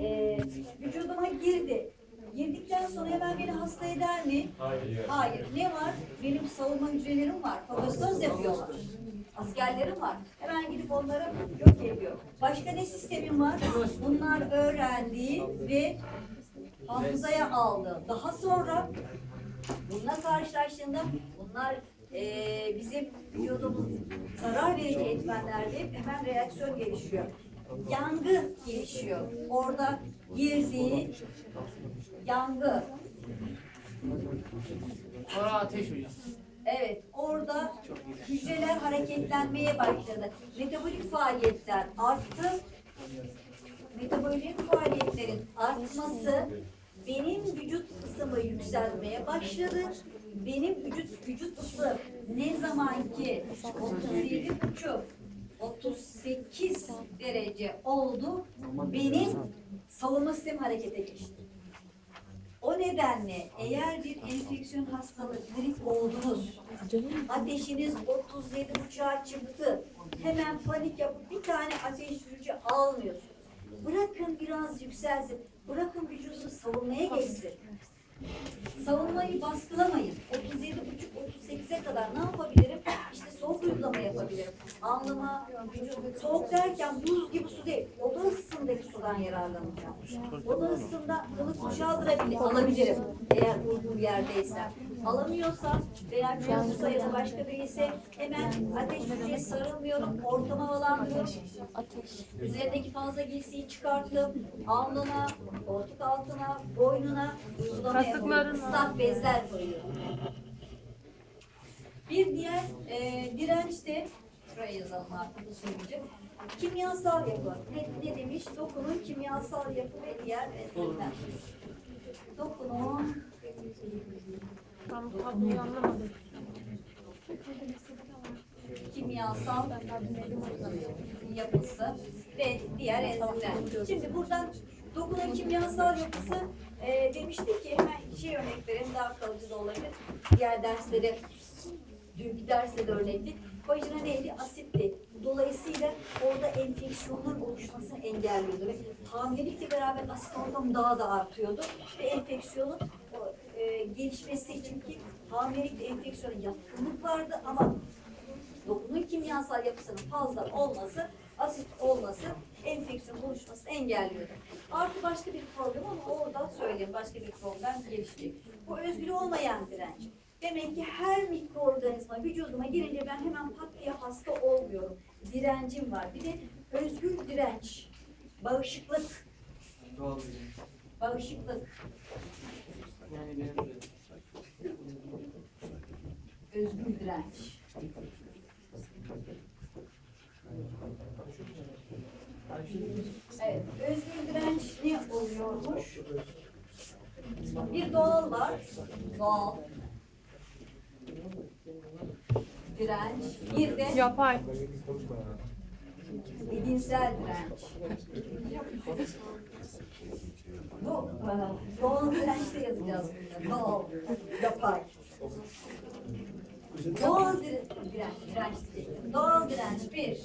Ee, vücuduma girdi. Girdikten sonra hemen beni hasta eder mi? Hayır. Hayır. Ne var? Benim savunma hücrelerim var. Fagostoz yapıyorlar. Askerlerim var. Hemen gidip onları yok ediyor. Başka ne sistemim var? Bunlar öğrendi ve hafızaya aldı. Daha sonra bununla karşılaştığında bunlar eee, bizim vücudumuz zarar verici etmenlerde hemen reaksiyon gelişiyor. Yangı gelişiyor. Orada girdiği yangı. Sonra ateş hocam. Evet, orada hücreler hareketlenmeye başladı. Metabolik faaliyetler arttı. Metabolik faaliyetlerin artması benim vücut ısımı yükselmeye başladı. Benim vücut vücut ısı ne zaman ki 37,5 38 derece oldu benim savunma sistemi harekete geçti. O nedenle eğer bir enfeksiyon hastalığı grip oldunuz, ateşiniz 37,5'a çıktı, hemen panik yapıp bir tane ateş düşürücü almıyorsunuz. Bırakın biraz yükselsin, bırakın vücudunuz savunmaya geçsin. Savunmayı baskılamayın. 37,5-38'e kadar ne yapabilirim? İşte soğuk uygulama yapabilirim. Vücut, soğuk derken buz gibi su değil, oda ısısındaki sudan yararlanacağım. Oda ısısında ılık çaldırabilir, alabilirim eğer uygun yerdeysem. Alamıyorsam veya çocuksa ya da başka biri ise hemen ateş hücreye sarılmıyorum, ortama havalandırıyorum. Üzerindeki fazla giysiyi çıkartıp alnına, koltuk altına, boynuna uygulama yapıyorum. Islak bezler koyuyorum. Bir diğer e, direnç de şuraya yazalım artık usulüce. Kimyasal yapı. Ne, ne demiş? Dokunun kimyasal yapı ve diğer enzimler. Dokunun Tam tabloyu anlamadım. kimyasal yapısı ve diğer enzimler. Şimdi buradan dokunun kimyasal yapısı e, demiştik ki hemen şey örnek verelim daha kalıcı da olabilir. Diğer dersleri dünkü derste de örnekti. Vajina neydi? Asitti. Dolayısıyla orada enfeksiyonların oluşmasını engelliyordu. Ve hamilelikle beraber asit ortamı daha da artıyordu. Ve enfeksiyonun e, gelişmesi için ki hamilelikte enfeksiyona yatkınlık vardı ama dokunun kimyasal yapısının fazla olması, asit olması enfeksiyon oluşmasını engelliyordu. Artı başka bir problem ama orada söyleyeyim başka bir problem gelişecek. Bu özgür olmayan direnç. Demek ki her mikroorganizma vücuduma girince ben hemen pat diye hasta olmuyorum. Direncim var. Bir de özgür direnç. Bağışıklık. Doğal direnç. Bağışıklık. Yani benim de. Özgür direnç. Evet, özgür direnç ne oluyormuş? Bir doğal var, doğal direnç. Bir de Yapay. edinsel direnç. Bu doğal dirençte yazacağız bunu. Doğal, yapay. Doğal dire- direnç, direnç diyecektim. Doğal direnç bir.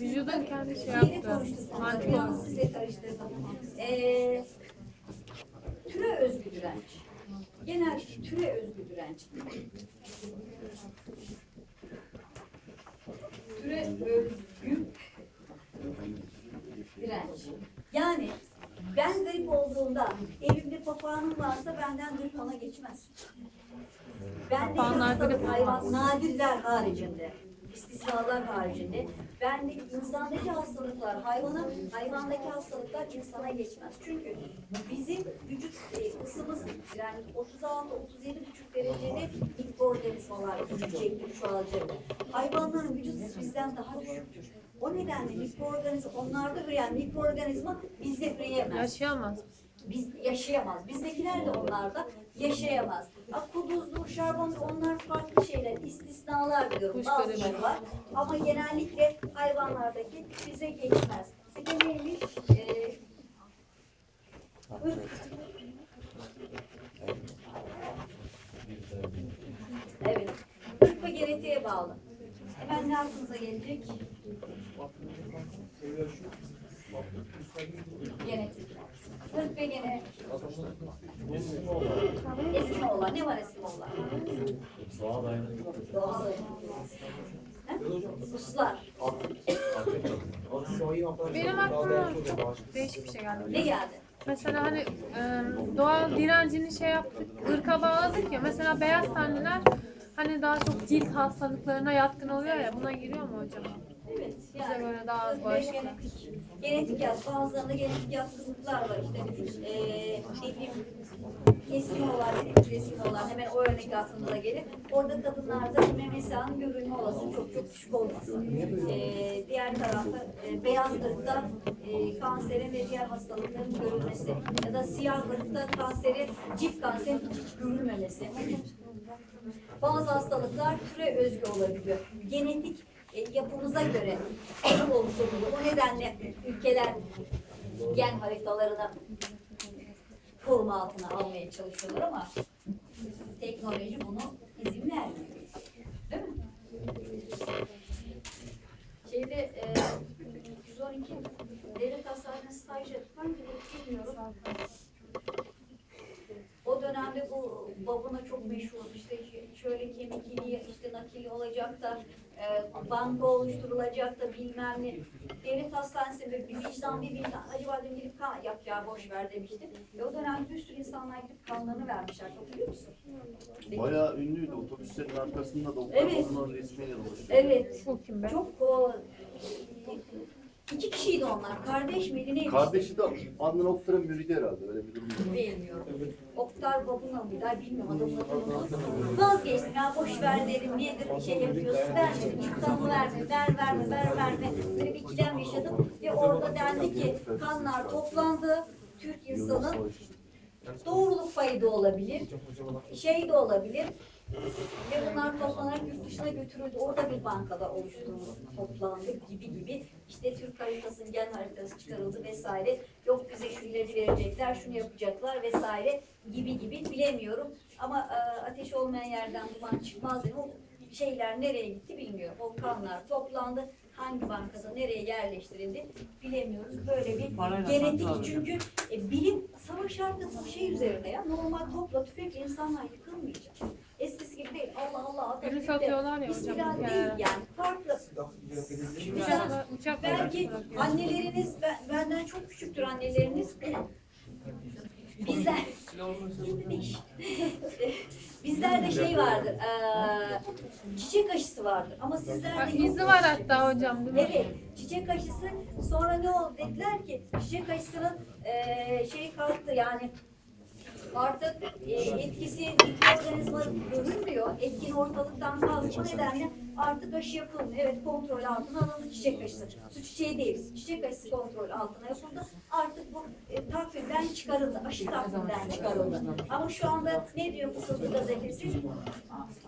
Vücudun kendi şey Yeni yaptı. konuştuk. Antikor. Yalnız size karıştırdım. Ee, türe özgü direnç. Genel türe özgü direnç. Türe özgü direnç. Yani ben grip olduğumda evimde papağanım varsa benden grip ona geçmez. Ben de Papağanlar grip hayvan nadirler haricinde, istisnalar haricinde. Bendeki insandaki hastalıklar hayvana, hayvandaki hastalıklar insana geçmez. Çünkü bizim vücut e, ısımız yani 36-37,5 derecede mikroorganizmalar büyüyecektir, çoğalacaktır. Hayvanların vücut ısı bizden daha düşüktür. O nedenle mikroorganizma, onlarda üreyen mikroorganizma bizde üreyemez. Yaşayamaz. Biz yaşayamaz. Bizdekiler de onlarda yaşayamaz. Ha, kuduzdur, şarbondur onlar farklı şeyler. istisnalar diyorum. Bazıları var. Ama genellikle hayvanlardaki bize geçmez. De neymiş? Ee, ırk. Evet. Irk ve genetiğe bağlı. Hemen ne aklınıza gelecek? Genetik. Irk ve. Eskimoğullar. Ne var Eskimoğullar? Doğa dayanıklı. Doğal He? Ruslar. Benim aklıma çok değişik bir şey geldi. Ne geldi? Mesela hani doğal direncini şey yaptık, ırka bağladık ya. Mesela beyaz tenliler hani daha çok cilt hastalıklarına yatkın oluyor ya. Buna giriyor mu hocam? Evet. Bize Yani göre daha az ırk ve bağışıklı. genetik. Genetik yaz. Bazılarında genetik yatkınlıklar var işte. Ee, ne bileyim Eskimoğullar, dediğimiz Eskimoğullar hemen o örnek aklımıza gelir. Orada kadınlarda meme sahanın görülme olasılığı çok çok düşük olması. Ee, diğer tarafta e, beyaz ırkta e, kanserin ve diğer hastalıkların görülmesi ya da siyah ırkta kanserin, cilt kanserin hiç görülmemesi. Bazı hastalıklar türe özgü olabiliyor. Genetik e, yapımıza göre oluşturuluyor. O nedenle ülkeler gen haritalarını koruma altına almaya çalışıyorlar ama teknoloji bunu izin vermiyor. Değil mi? Şeyde e, 112 devlet hastanesinde staj yaptık. Hangi grup bilmiyorum. O dönemde bu babuna çok meşhur işte şöyle kemik iliği işte nakil olacak da e, banka oluşturulacak da bilmem ne. Devlet hastanesinde bir vicdan bir vicdan acaba dedim gidip kan yap ya boş ver demiştim. Ve o dönemde bir sürü insanlar gidip kanlarını vermişler hatırlıyor musun? Bayağı ünlüydü. Otobüslerin arkasında doktor Evet. bunun resmiyle dolaşıyor. Evet. Çok o iki kişiydi onlar. Kardeş miydi neydi? Kardeşi de Adnan Oktar'ın müridi herhalde. Öyle bir durum var. Bilmiyorum. Oktar babuna mıydı? Ay bilmiyorum adamın adını. Vazgeçtim ya boş ver dedim. De bir şey yapıyorsun? Ver dedim. Git kanımı verme. Ver verme. Ver verme. Böyle bir ikilem yaşadım. Ve orada dendi ki kanlar toplandı. Türk insanın doğruluk payı da olabilir. Şey de olabilir. Ve bunlar toplanarak yurt dışına götürüldü. Orada bir bankada oluşturuldu, toplandı gibi gibi. İşte Türk haritasının gen haritası çıkarıldı vesaire. Yok bize şu ilacı verecekler, şunu yapacaklar vesaire gibi gibi bilemiyorum. Ama e, ateş olmayan yerden duman çıkmaz dedim. O şeyler nereye gitti bilmiyorum. O kanlar toplandı. Hangi bankada nereye yerleştirildi bilemiyoruz. Böyle bir Parayla genetik çünkü e, bilim savaş arkası şey üzerine ya normal topla tüfekle insanlar yıkılmayacak. Eskisi gibi değil. Allah Allah Ürün satıyorlar ya Bismillah hocam. değil ülkelere. yani farklı. Uçakla, uçakla Belki anneleriniz ben- benden çok küçüktür anneleriniz. Bizler Bizlerde şey vardır. eee, çiçek aşısı vardır ama sizlerde izi var hatta hocam değil mi? Evet, çiçek aşısı sonra ne oldu dediler ki çiçek aşısının eee şey kalktı yani artık e, etkisi mikroorganizma görünmüyor. Etkin ortalıktan kalktı. O nedenle artık aşı yapılmıyor. Evet kontrol altına alındı çiçek aşısı. Su çiçeği değil. Çiçek aşısı kontrol altına yapıldı. Artık bu e, takvimden çıkarıldı. Aşı takvimden çıkarıldı. Ama şu anda ne diyor Fısıltı gazetesi?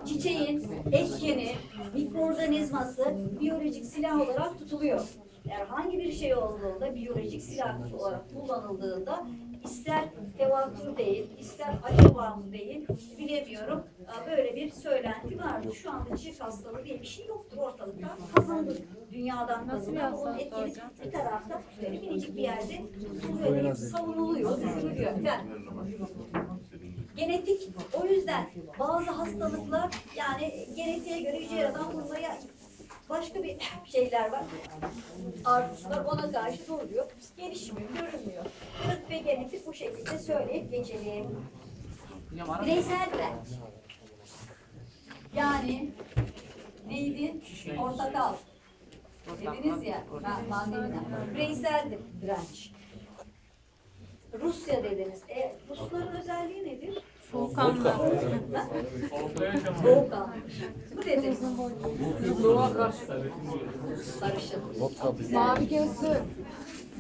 Çiçeğin etkeni, mikroorganizması biyolojik silah olarak tutuluyor. Herhangi bir şey olduğunda biyolojik silah olarak kullanıldığında ister tevatür değil, ister acaba mı değil bilemiyorum. Böyle bir söylenti vardı. Şu anda çiçek hastalığı diye bir şey yoktur ortalıktan. Kazındı. Dünyadan kazındı. Onun etkili bir tarafta böyle minicik bir yerde tutuluyor, diye savunuluyor, düşünülüyor. Yani genetik o yüzden bazı hastalıklar yani genetiğe göre yüce yaradan bulmaya başka bir şeyler var. Arzusu var ona karşı duruyor. Gelişmiyor, görünmüyor. Tıp ve genetik bu şekilde söyleyip geçelim. Bireysel direnç. Yani neydi? Portakal. Dediniz ya, ben mandalina. Bireysel direnç. Rusya dediniz. E, Rusların? Soğukkanlı. Soğukkanlı. Bu nedir? Soğuğa karşı. Sarışın. Mavi gözlü.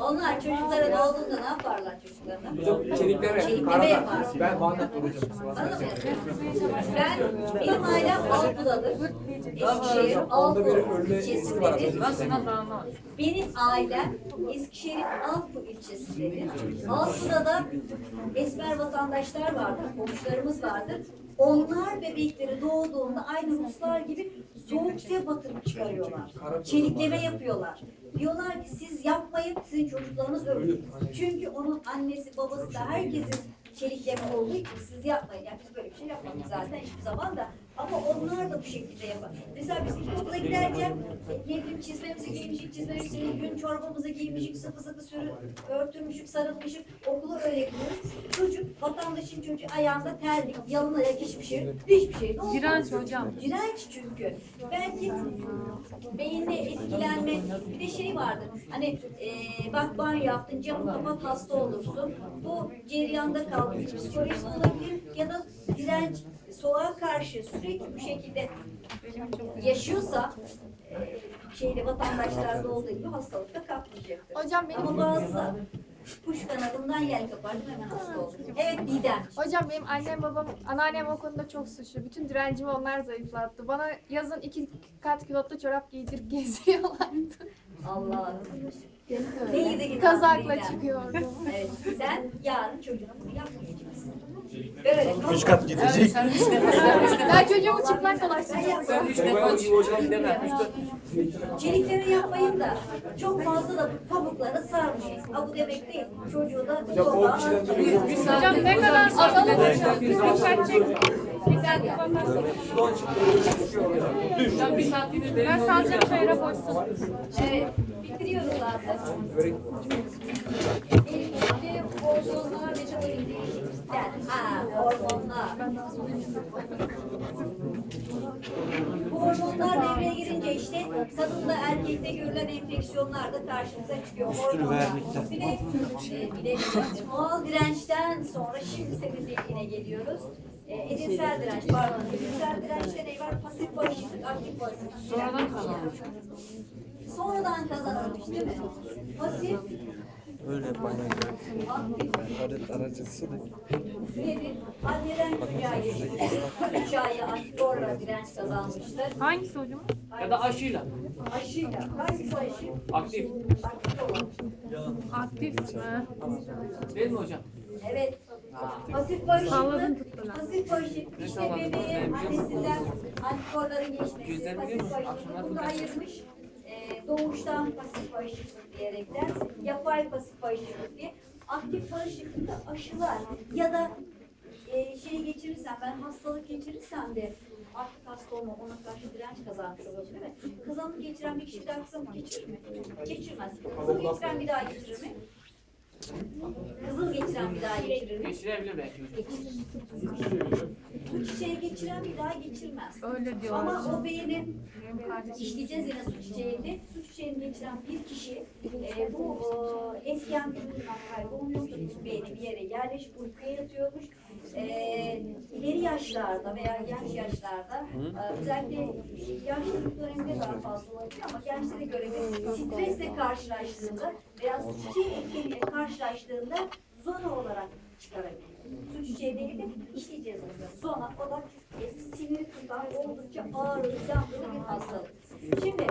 Onlar çocuklara doğduğunda ne yaparlar çocuklarına? Hocam. Çelikleme Karada. yapar. Ben Van'da mı? Ben, benim ailem Alpı'dadır. Eskişehir, Onda bir Alpı ölme riski var. ilçesindedir. Nasıl. Benim ailem Eskişehir'in Alpı ilçesindedir. Alpı'da da esmer vatandaşlar vardır, komşularımız vardır. Onlar bebekleri doğduğunda aynı Ruslar gibi soğuk suya batırıp çıkarıyorlar. Çelikleme yapıyorlar. Diyorlar ki siz yapmayın, sizin çocuklarınız ölür. Çünkü onun annesi, babası da herkesin çelikleme olduğu için siz yapmayın. Yani biz böyle bir şey yapmadık zaten hiçbir zaman da. Ama onlar da bu şekilde yapar. Mesela biz ilkokula giderken ne bileyim çizmemizi giymişik, çizmemizi gün çorbamızı giymişik, sıkı sıkı sürü, örtülmüşük, sarılmışık. Okulu öyle gidiyoruz. Çocuk, vatandaşın çocuğu ayağında terlik, yalın ayak hiçbir şey, hiçbir şey de olmaz. Direnç hocam. Direnç çünkü. Belki beyinde etkilenme bir de şey vardır. Hani e, bak banyo yaptın camı kapat hasta olursun. Bu cereyanda kaldı. Bir psikolojisi olabilir ya da direnç soğuğa karşı sürekli bu şekilde yaşıyorsa e, şeyde vatandaşlarda olduğu gibi hastalıkta kapmayacaktır. Hocam benim Ama bazı kuş kanadından yel kapardım hemen hasta olur. Evet Didem. Hocam benim annem babam, anneannem o konuda çok suçlu. Bütün direncimi onlar zayıflattı. Bana yazın iki kat külotlu çorap giydirip gezdiriyorlardı. Allah'ım. Neydi Kazakla Didem? çıkıyordum. Evet, sen yarın çocuğuna bunu yapmayacaksın. Böyle Üç kat gidecek. Ben çocuğumu çıplak dolaştıracağım. Çelikleme yapmayın da çok fazla da pamuklara sarmayın. Ha bu demek değil. Çocuğu da sokağa Hocam ne kadar sonra dikkat çek. Dikkat bakarsan. Hocam bir saatliğine derin Ben sadece çayıra boşsun. Evet, bitiriyoruz zaten. Elimizde hormonlar ve tabii değişiklikler. Ha, hormonlar. Bu hormonlar devreye girince işte kadında erkekte görülen enfeksiyonlar da karşımıza çıkıyor. Hormonlar. Bir de, e, bir de doğal dirençten sonra şimdi senin dediğine geliyoruz. E, edimsel direnç pardon. Edimsel dirençte ne var? Pasif bağışıklık, aktif bağışıklık. Sonradan kazanmış. Sonradan kazanılmış değil mi? Pasif, Öyle aktif Alet aracısı da. Anneden geçmiş. Üç ayı antikorla direnç kazanmıştır. Hangisi hocam? Ya da aşıyla. Aşıyla. Hangisi aşı? Aktif. Aktif olan. Aktif mi? Değil mi hocam? Evet. Pasif bağışıklık. Pasif bağışıklık. İşte bebeğe annesinden antikorların geçmesi. Pasif bağışıklık. Bunu ayırmış. Ee, doğuştan pasif bağışıklık diyerekten yapay pasif bağışıklık diye. Aktif bağışıklık da aşılar ya da e, şey geçirirsen ben hastalık geçirirsem de artık hasta olma ona karşı direnç kazanmış oluyorsun değil mi? Kızamık geçiren bir kişi bir daha kızamık geçirir mi? Geçirmez. Kızıl geçiren bir daha geçirir mi? Kızıl geçiren bir daha geçirir mi? Geçirebilir belki. Bu çiçeği geçiren bir daha geçirmez. Öyle diyorlar. Ama o beynin işleyeceğiz yine su çiçeğinde. Su çiçeğini geçiren bir kişi e, bu e, etken vücudundan kaybolmuyormuş. Bizim beyni bir yere yerleşip uykuya yatıyormuş. E, ileri yaşlarda veya genç yaşlarda e, özellikle yaşlılık döneminde daha fazla olabilir ama gençlere göre de stresle karşılaştığında veya etkeniyle karşılaştığında zona olarak çıkarabilir. Su çiçeği değil de işleyeceğiz bunu. Zona o da e, siniri tutan oldukça ağrılı, yandırı bir hastalık. Şimdi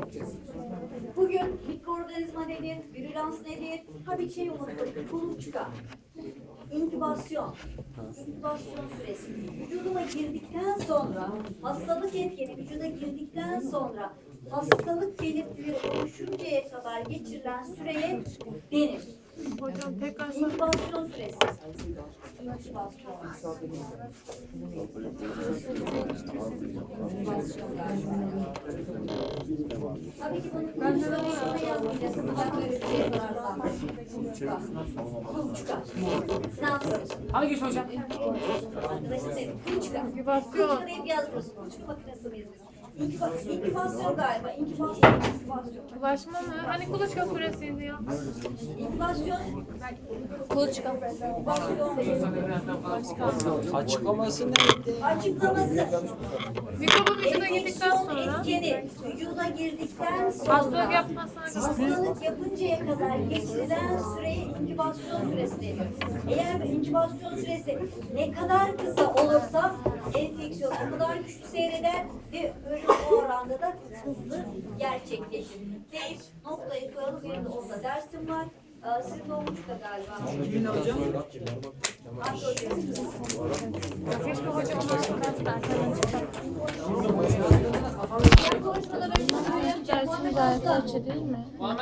bugün mikroorganizma nedir, virülans nedir? Ha bir şey unuttuk, kuluçka. İnkübasyon. İnkübasyon süresi. Vücuduma girdikten sonra, hastalık etkeni vücuda girdikten sonra hastalık belirtileri oluşuncaya kadar geçirilen süreye denir. Hocam tekrar. İnkübasyon süresi. Tabii ki bunu. Ben. Kuluçka. Hangisi hocam? Arkadaşım benim. Kuluçka. İnkübasyon. Kuluçka deyip yazmıyorsun. Kuluçka makinesi miyiz biz? İnkiba- İnkibasyon galiba. İnkibasyon, inkibasyon. Bulaşma mı? Hani kuluçka süresiydi ya. İnkibasyon, Kuluçka. inkibasyon. Açıklaması neydi? Açıklaması. Mikrobun vücuda girdikten sonra etkeni vücuda girdikten sonra hastalık yapmasına kadar. hastalık yapıncaya kadar geçirilen süreye inkübasyon süresi deniyor. Eğer inkübasyon süresi ne kadar kısa olursa enfeksiyon o kadar güçlü seyreder ve ölüm o oranda da hızlı gerçekleşir. Deyip noktayı koyalım. Benim de onda dersim var. Ee, Sizin olmuştu galiba. Kimin hocam? Hangi hocam? Keşke hoca onu Konuşmaları dersin gayet açı değil mi? Muhammed